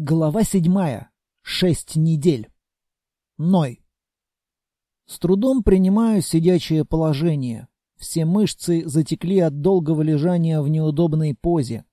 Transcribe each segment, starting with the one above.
Глава седьмая. Шесть недель. Ной. С трудом принимаю сидячее положение. Все мышцы затекли от долгого лежания в неудобной позе.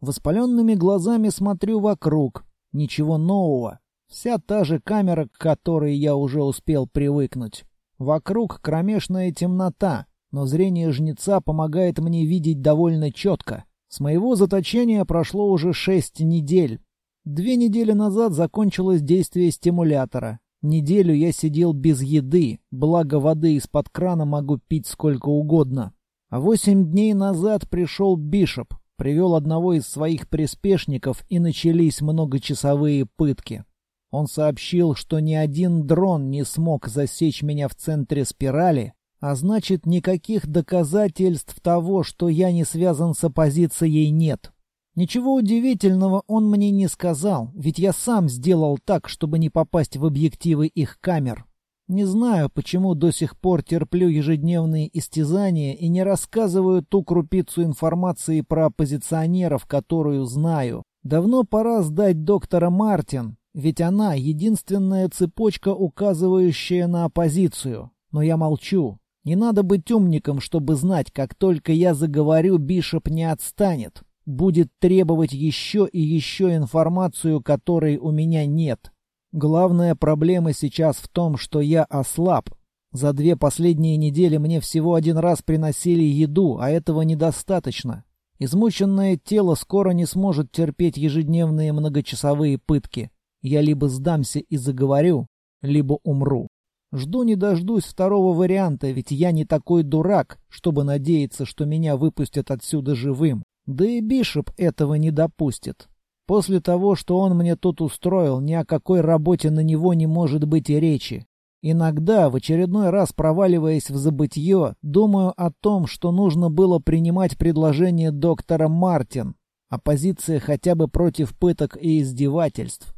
Воспаленными глазами смотрю вокруг. Ничего нового. Вся та же камера, к которой я уже успел привыкнуть. Вокруг кромешная темнота, но зрение жнеца помогает мне видеть довольно четко. С моего заточения прошло уже шесть недель. Две недели назад закончилось действие стимулятора. Неделю я сидел без еды, благо воды из-под крана могу пить сколько угодно. А восемь дней назад пришел Бишоп, привел одного из своих приспешников и начались многочасовые пытки. Он сообщил, что ни один дрон не смог засечь меня в центре спирали, а значит, никаких доказательств того, что я не связан с оппозицией, нет. Ничего удивительного он мне не сказал, ведь я сам сделал так, чтобы не попасть в объективы их камер. Не знаю, почему до сих пор терплю ежедневные истязания и не рассказываю ту крупицу информации про оппозиционеров, которую знаю. Давно пора сдать доктора Мартин, ведь она единственная цепочка, указывающая на оппозицию. Но я молчу, не надо быть умником, чтобы знать, как только я заговорю, Бишоп не отстанет. Будет требовать еще и еще информацию, которой у меня нет. Главная проблема сейчас в том, что я ослаб. За две последние недели мне всего один раз приносили еду, а этого недостаточно. Измученное тело скоро не сможет терпеть ежедневные многочасовые пытки. Я либо сдамся и заговорю, либо умру. Жду не дождусь второго варианта, ведь я не такой дурак, чтобы надеяться, что меня выпустят отсюда живым. Да и Бишоп этого не допустит. После того, что он мне тут устроил, ни о какой работе на него не может быть и речи. Иногда, в очередной раз проваливаясь в забытье, думаю о том, что нужно было принимать предложение доктора Мартин. Оппозиция хотя бы против пыток и издевательств.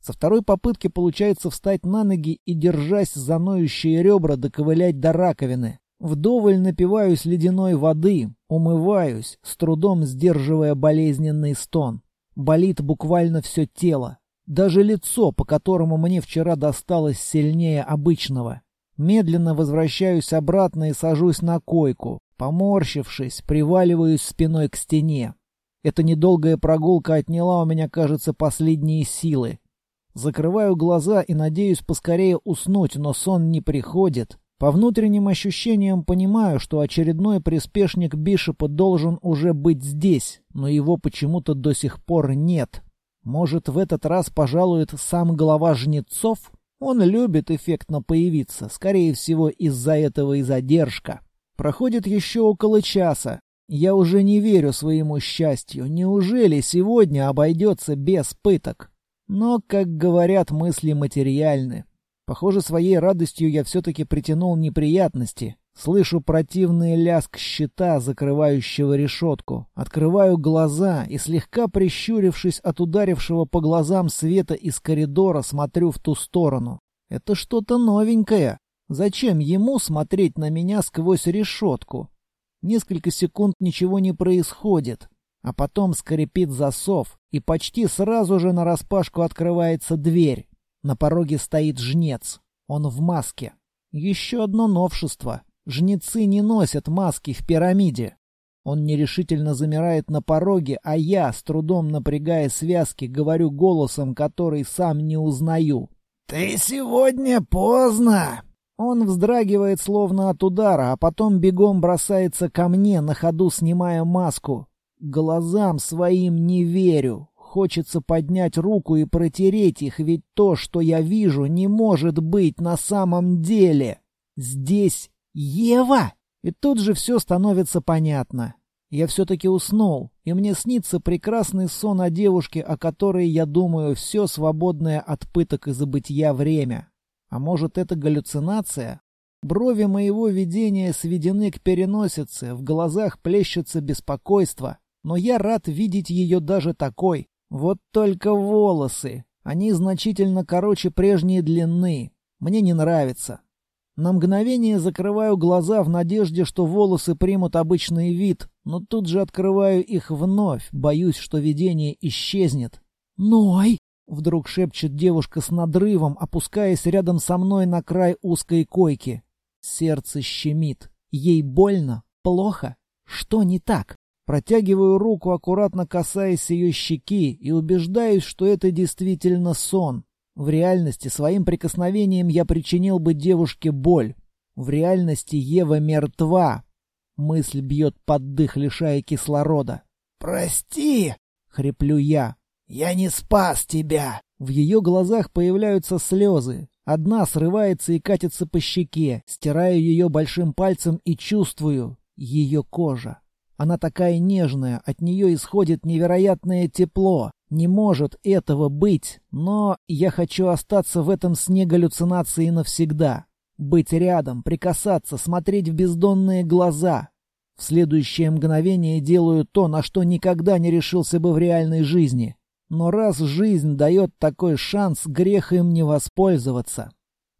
Со второй попытки получается встать на ноги и, держась за ноющие ребра, доковылять до раковины. Вдоволь напиваюсь ледяной воды, умываюсь, с трудом сдерживая болезненный стон. Болит буквально все тело. Даже лицо, по которому мне вчера досталось сильнее обычного. Медленно возвращаюсь обратно и сажусь на койку. Поморщившись, приваливаюсь спиной к стене. Эта недолгая прогулка отняла у меня, кажется, последние силы. Закрываю глаза и надеюсь поскорее уснуть, но сон не приходит. По внутренним ощущениям понимаю, что очередной приспешник Бишопа должен уже быть здесь, но его почему-то до сих пор нет. Может, в этот раз пожалует сам глава жнецов? Он любит эффектно появиться, скорее всего, из-за этого и задержка. Проходит еще около часа. Я уже не верю своему счастью. Неужели сегодня обойдется без пыток? Но, как говорят, мысли материальны. Похоже, своей радостью я все-таки притянул неприятности. Слышу противный лязг щита, закрывающего решетку. Открываю глаза и, слегка прищурившись от ударившего по глазам света из коридора, смотрю в ту сторону. Это что-то новенькое. Зачем ему смотреть на меня сквозь решетку? Несколько секунд ничего не происходит. А потом скрипит засов, и почти сразу же нараспашку открывается дверь. На пороге стоит жнец. Он в маске. Еще одно новшество. Жнецы не носят маски в пирамиде. Он нерешительно замирает на пороге, а я, с трудом напрягая связки, говорю голосом, который сам не узнаю. «Ты сегодня поздно!» Он вздрагивает словно от удара, а потом бегом бросается ко мне, на ходу снимая маску. Глазам своим не верю. Хочется поднять руку и протереть их, ведь то, что я вижу, не может быть на самом деле. Здесь Ева! И тут же все становится понятно. Я все-таки уснул, и мне снится прекрасный сон о девушке, о которой я думаю все свободное от пыток и забытья время. А может, это галлюцинация? Брови моего видения сведены к переносице, в глазах плещется беспокойство но я рад видеть ее даже такой. Вот только волосы. Они значительно короче прежней длины. Мне не нравится. На мгновение закрываю глаза в надежде, что волосы примут обычный вид, но тут же открываю их вновь, боюсь, что видение исчезнет. «Ной!» Вдруг шепчет девушка с надрывом, опускаясь рядом со мной на край узкой койки. Сердце щемит. Ей больно? Плохо? Что не так? Протягиваю руку, аккуратно касаясь ее щеки, и убеждаюсь, что это действительно сон. В реальности своим прикосновением я причинил бы девушке боль. В реальности Ева мертва. Мысль бьет под дых, лишая кислорода. «Прости!» — хриплю я. «Я не спас тебя!» В ее глазах появляются слезы. Одна срывается и катится по щеке. Стираю ее большим пальцем и чувствую ее кожа. Она такая нежная, от нее исходит невероятное тепло. Не может этого быть, но я хочу остаться в этом сне галлюцинации навсегда. Быть рядом, прикасаться, смотреть в бездонные глаза. В следующее мгновение делаю то, на что никогда не решился бы в реальной жизни. Но раз жизнь дает такой шанс, грех им не воспользоваться.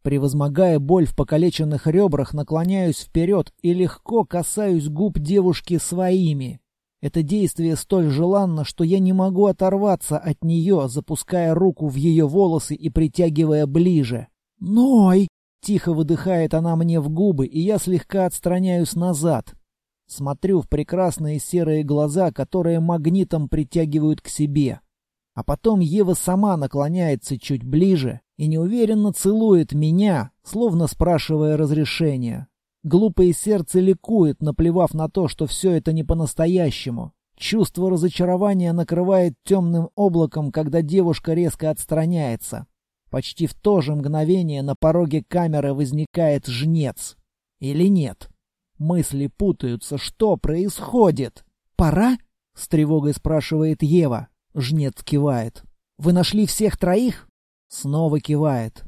Превозмогая боль в покалеченных ребрах, наклоняюсь вперед и легко касаюсь губ девушки своими. Это действие столь желанно, что я не могу оторваться от нее, запуская руку в ее волосы и притягивая ближе. «Ной!» — тихо выдыхает она мне в губы, и я слегка отстраняюсь назад. Смотрю в прекрасные серые глаза, которые магнитом притягивают к себе. А потом Ева сама наклоняется чуть ближе и неуверенно целует меня, словно спрашивая разрешения. Глупое сердце ликует, наплевав на то, что все это не по-настоящему. Чувство разочарования накрывает темным облаком, когда девушка резко отстраняется. Почти в то же мгновение на пороге камеры возникает жнец. Или нет? Мысли путаются. Что происходит? «Пора?» — с тревогой спрашивает Ева. Жнец кивает. «Вы нашли всех троих?» Снова кивает.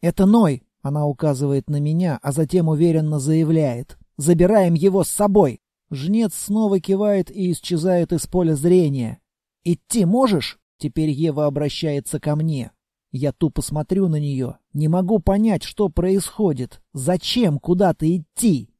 «Это Ной!» — она указывает на меня, а затем уверенно заявляет. «Забираем его с собой!» Жнец снова кивает и исчезает из поля зрения. «Идти можешь?» — теперь Ева обращается ко мне. Я тупо смотрю на нее. Не могу понять, что происходит. Зачем куда-то идти?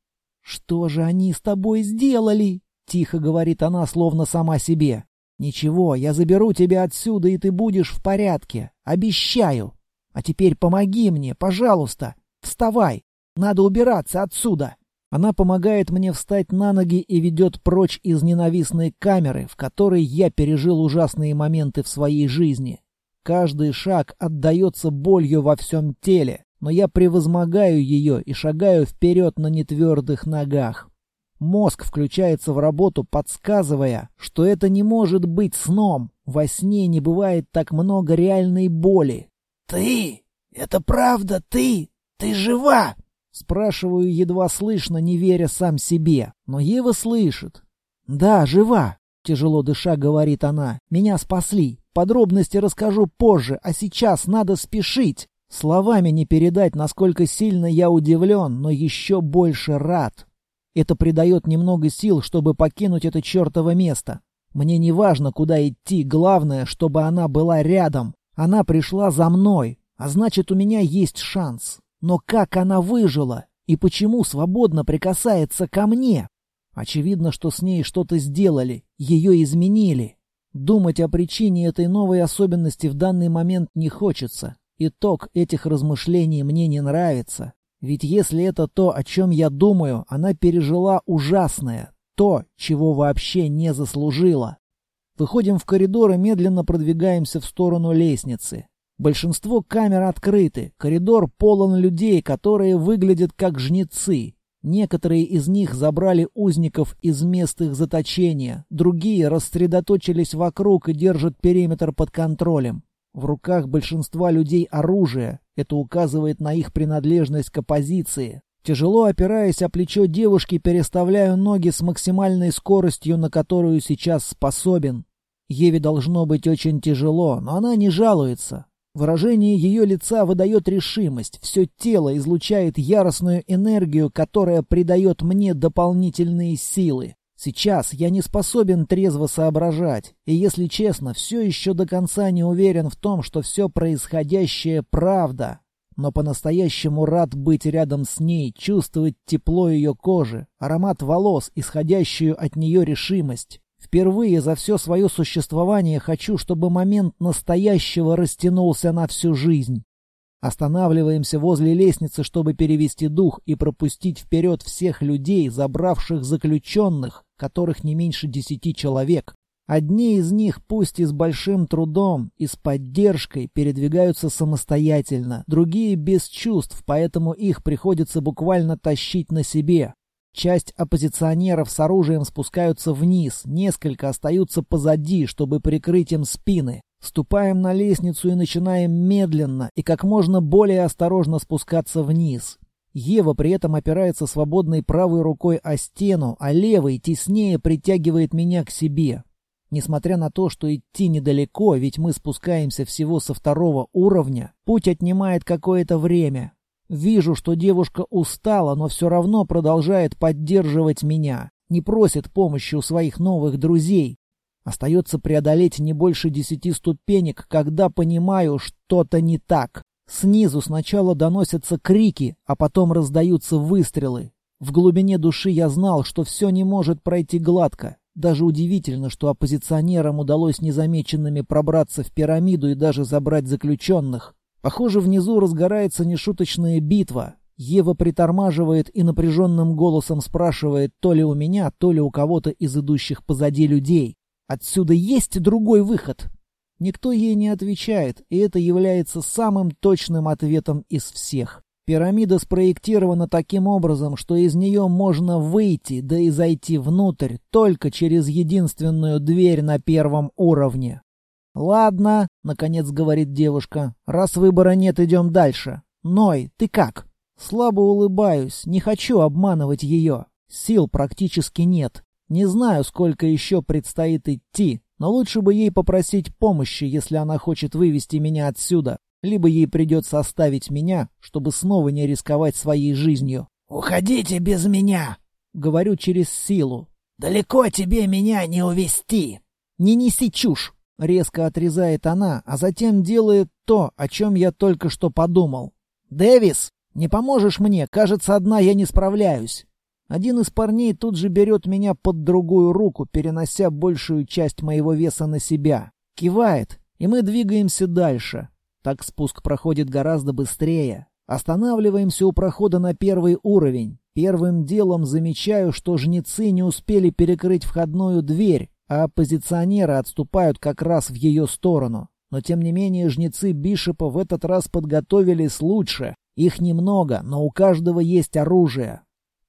«Что же они с тобой сделали?» — тихо говорит она, словно сама себе. «Ничего, я заберу тебя отсюда, и ты будешь в порядке. Обещаю. А теперь помоги мне, пожалуйста. Вставай. Надо убираться отсюда». Она помогает мне встать на ноги и ведет прочь из ненавистной камеры, в которой я пережил ужасные моменты в своей жизни. Каждый шаг отдается болью во всем теле, но я превозмогаю ее и шагаю вперед на нетвердых ногах. Мозг включается в работу, подсказывая, что это не может быть сном. Во сне не бывает так много реальной боли. «Ты? Это правда ты? Ты жива?» Спрашиваю едва слышно, не веря сам себе. Но Ева слышит. «Да, жива», — тяжело дыша говорит она. «Меня спасли. Подробности расскажу позже, а сейчас надо спешить». Словами не передать, насколько сильно я удивлен, но еще больше рад. Это придает немного сил, чтобы покинуть это чертово место. Мне не важно, куда идти, главное, чтобы она была рядом. Она пришла за мной, а значит, у меня есть шанс. Но как она выжила? И почему свободно прикасается ко мне? Очевидно, что с ней что-то сделали, ее изменили. Думать о причине этой новой особенности в данный момент не хочется. Итог этих размышлений мне не нравится. Ведь если это то, о чем я думаю, она пережила ужасное, то, чего вообще не заслужила. Выходим в коридор и медленно продвигаемся в сторону лестницы. Большинство камер открыты, коридор полон людей, которые выглядят как жнецы. Некоторые из них забрали узников из мест их заточения, другие рассредоточились вокруг и держат периметр под контролем. В руках большинства людей оружие. Это указывает на их принадлежность к оппозиции. Тяжело опираясь о плечо девушки, переставляю ноги с максимальной скоростью, на которую сейчас способен. Еве должно быть очень тяжело, но она не жалуется. Выражение ее лица выдает решимость, все тело излучает яростную энергию, которая придает мне дополнительные силы. Сейчас я не способен трезво соображать, и, если честно, все еще до конца не уверен в том, что все происходящее правда. Но по-настоящему рад быть рядом с ней, чувствовать тепло ее кожи, аромат волос, исходящую от нее решимость. Впервые за все свое существование хочу, чтобы момент настоящего растянулся на всю жизнь. Останавливаемся возле лестницы, чтобы перевести дух и пропустить вперед всех людей, забравших заключенных, которых не меньше десяти человек. Одни из них, пусть и с большим трудом, и с поддержкой, передвигаются самостоятельно, другие без чувств, поэтому их приходится буквально тащить на себе. Часть оппозиционеров с оружием спускаются вниз, несколько остаются позади, чтобы прикрыть им спины. Ступаем на лестницу и начинаем медленно и как можно более осторожно спускаться вниз. Ева при этом опирается свободной правой рукой о стену, а левой теснее притягивает меня к себе. Несмотря на то, что идти недалеко, ведь мы спускаемся всего со второго уровня, путь отнимает какое-то время. Вижу, что девушка устала, но все равно продолжает поддерживать меня. Не просит помощи у своих новых друзей. Остается преодолеть не больше десяти ступенек, когда понимаю, что-то не так. Снизу сначала доносятся крики, а потом раздаются выстрелы. В глубине души я знал, что все не может пройти гладко. Даже удивительно, что оппозиционерам удалось незамеченными пробраться в пирамиду и даже забрать заключенных. Похоже, внизу разгорается нешуточная битва. Ева притормаживает и напряженным голосом спрашивает то ли у меня, то ли у кого-то из идущих позади людей. «Отсюда есть другой выход?» Никто ей не отвечает, и это является самым точным ответом из всех. Пирамида спроектирована таким образом, что из нее можно выйти, да и зайти внутрь, только через единственную дверь на первом уровне. «Ладно», — наконец говорит девушка, — «раз выбора нет, идем дальше. Ной, ты как?» Слабо улыбаюсь, не хочу обманывать ее. Сил практически нет. Не знаю, сколько еще предстоит идти, но лучше бы ей попросить помощи, если она хочет вывести меня отсюда. Либо ей придется оставить меня, чтобы снова не рисковать своей жизнью. «Уходите без меня!» — говорю через силу. «Далеко тебе меня не увести!» «Не неси чушь!» Резко отрезает она, а затем делает то, о чем я только что подумал. «Дэвис, не поможешь мне? Кажется, одна я не справляюсь». Один из парней тут же берет меня под другую руку, перенося большую часть моего веса на себя. Кивает, и мы двигаемся дальше. Так спуск проходит гораздо быстрее. Останавливаемся у прохода на первый уровень. Первым делом замечаю, что жнецы не успели перекрыть входную дверь, а оппозиционеры отступают как раз в ее сторону. Но тем не менее жнецы Бишопа в этот раз подготовились лучше. Их немного, но у каждого есть оружие.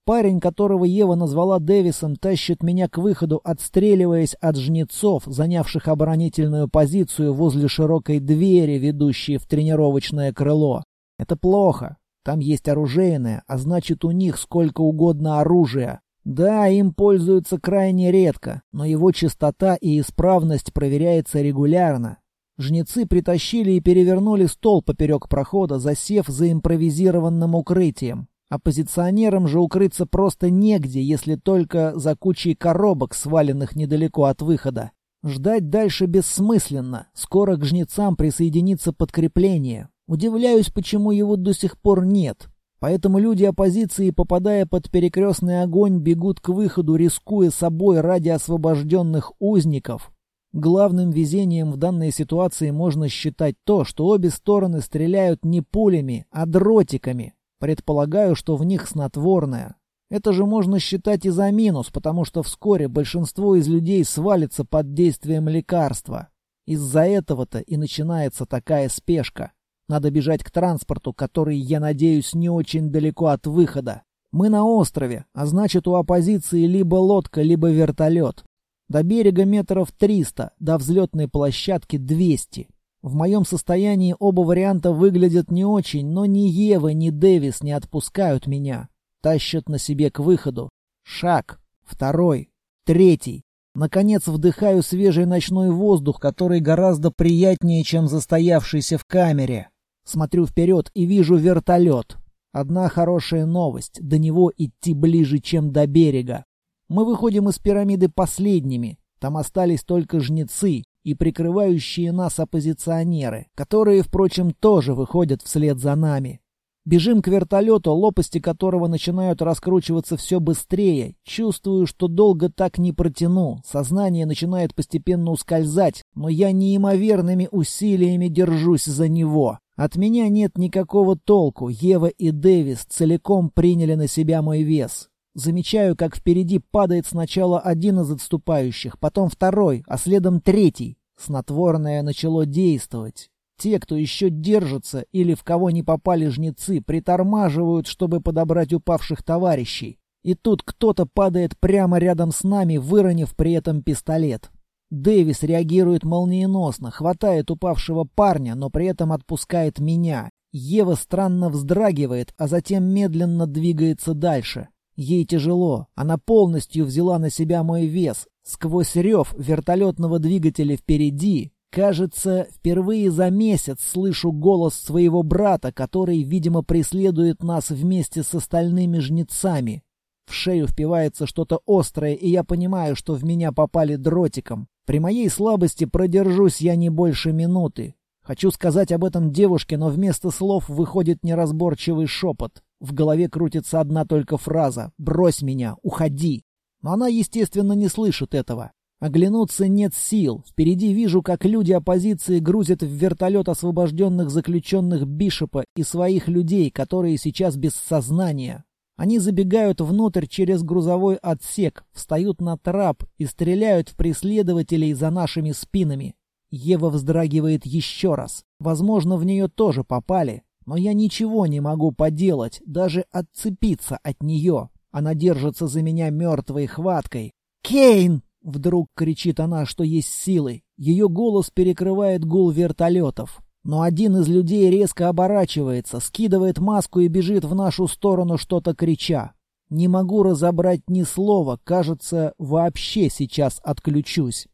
Парень, которого Ева назвала Дэвисом, тащит меня к выходу, отстреливаясь от жнецов, занявших оборонительную позицию возле широкой двери, ведущей в тренировочное крыло. Это плохо. Там есть оружейное, а значит у них сколько угодно оружия. Да, им пользуются крайне редко, но его чистота и исправность проверяется регулярно. Жнецы притащили и перевернули стол поперек прохода, засев за импровизированным укрытием. Оппозиционерам же укрыться просто негде, если только за кучей коробок, сваленных недалеко от выхода. Ждать дальше бессмысленно. Скоро к жнецам присоединится подкрепление. Удивляюсь, почему его до сих пор нет. Поэтому люди оппозиции, попадая под перекрестный огонь, бегут к выходу, рискуя собой ради освобожденных узников. Главным везением в данной ситуации можно считать то, что обе стороны стреляют не пулями, а дротиками. Предполагаю, что в них снотворное. Это же можно считать и за минус, потому что вскоре большинство из людей свалится под действием лекарства. Из-за этого-то и начинается такая спешка. Надо бежать к транспорту, который, я надеюсь, не очень далеко от выхода. Мы на острове, а значит у оппозиции либо лодка, либо вертолет. До берега метров 300, до взлетной площадки 200. В моем состоянии оба варианта выглядят не очень, но ни Ева, ни Дэвис не отпускают меня. Тащат на себе к выходу. Шаг. Второй. Третий. Наконец вдыхаю свежий ночной воздух, который гораздо приятнее, чем застоявшийся в камере. Смотрю вперед и вижу вертолет. Одна хорошая новость. До него идти ближе, чем до берега. Мы выходим из пирамиды последними. Там остались только жнецы и прикрывающие нас оппозиционеры, которые, впрочем, тоже выходят вслед за нами. Бежим к вертолету, лопасти которого начинают раскручиваться все быстрее. Чувствую, что долго так не протяну. Сознание начинает постепенно ускользать, но я неимоверными усилиями держусь за него. От меня нет никакого толку. Ева и Дэвис целиком приняли на себя мой вес. Замечаю, как впереди падает сначала один из отступающих, потом второй, а следом третий. Снотворное начало действовать. Те, кто еще держится или в кого не попали жнецы, притормаживают, чтобы подобрать упавших товарищей. И тут кто-то падает прямо рядом с нами, выронив при этом пистолет. Дэвис реагирует молниеносно, хватает упавшего парня, но при этом отпускает меня. Ева странно вздрагивает, а затем медленно двигается дальше. Ей тяжело, она полностью взяла на себя мой вес. Сквозь рев вертолетного двигателя впереди Кажется, впервые за месяц слышу голос своего брата, который, видимо, преследует нас вместе с остальными жнецами. В шею впивается что-то острое, и я понимаю, что в меня попали дротиком. При моей слабости продержусь я не больше минуты. Хочу сказать об этом девушке, но вместо слов выходит неразборчивый шепот. В голове крутится одна только фраза «Брось меня, уходи». Но она, естественно, не слышит этого. Оглянуться нет сил. Впереди вижу, как люди оппозиции грузят в вертолет освобожденных заключенных Бишопа и своих людей, которые сейчас без сознания. Они забегают внутрь через грузовой отсек, встают на трап и стреляют в преследователей за нашими спинами. Ева вздрагивает еще раз. Возможно, в нее тоже попали. Но я ничего не могу поделать, даже отцепиться от нее. Она держится за меня мертвой хваткой. «Кейн!» Вдруг кричит она, что есть силы. Ее голос перекрывает гул вертолетов. Но один из людей резко оборачивается, скидывает маску и бежит в нашу сторону, что-то крича. Не могу разобрать ни слова, кажется, вообще сейчас отключусь.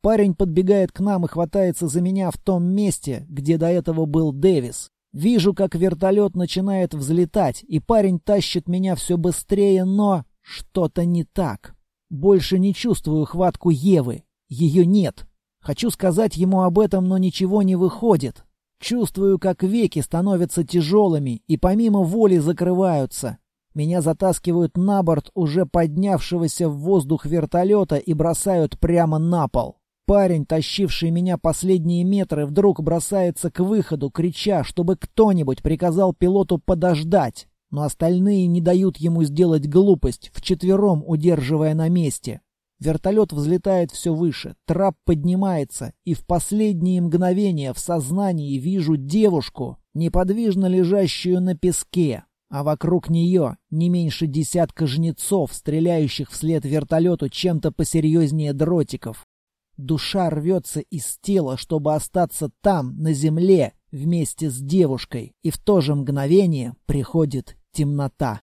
Парень подбегает к нам и хватается за меня в том месте, где до этого был Дэвис. Вижу, как вертолет начинает взлетать, и парень тащит меня все быстрее, но что-то не так. Больше не чувствую хватку Евы. Ее нет. Хочу сказать ему об этом, но ничего не выходит. Чувствую, как веки становятся тяжелыми и помимо воли закрываются. Меня затаскивают на борт уже поднявшегося в воздух вертолета и бросают прямо на пол. Парень, тащивший меня последние метры, вдруг бросается к выходу, крича, чтобы кто-нибудь приказал пилоту подождать но остальные не дают ему сделать глупость, вчетвером удерживая на месте. Вертолет взлетает все выше, трап поднимается, и в последние мгновения в сознании вижу девушку, неподвижно лежащую на песке, а вокруг нее не меньше десятка жнецов, стреляющих вслед вертолету чем-то посерьезнее дротиков. Душа рвется из тела, чтобы остаться там, на земле, вместе с девушкой, и в то же мгновение приходит темнота.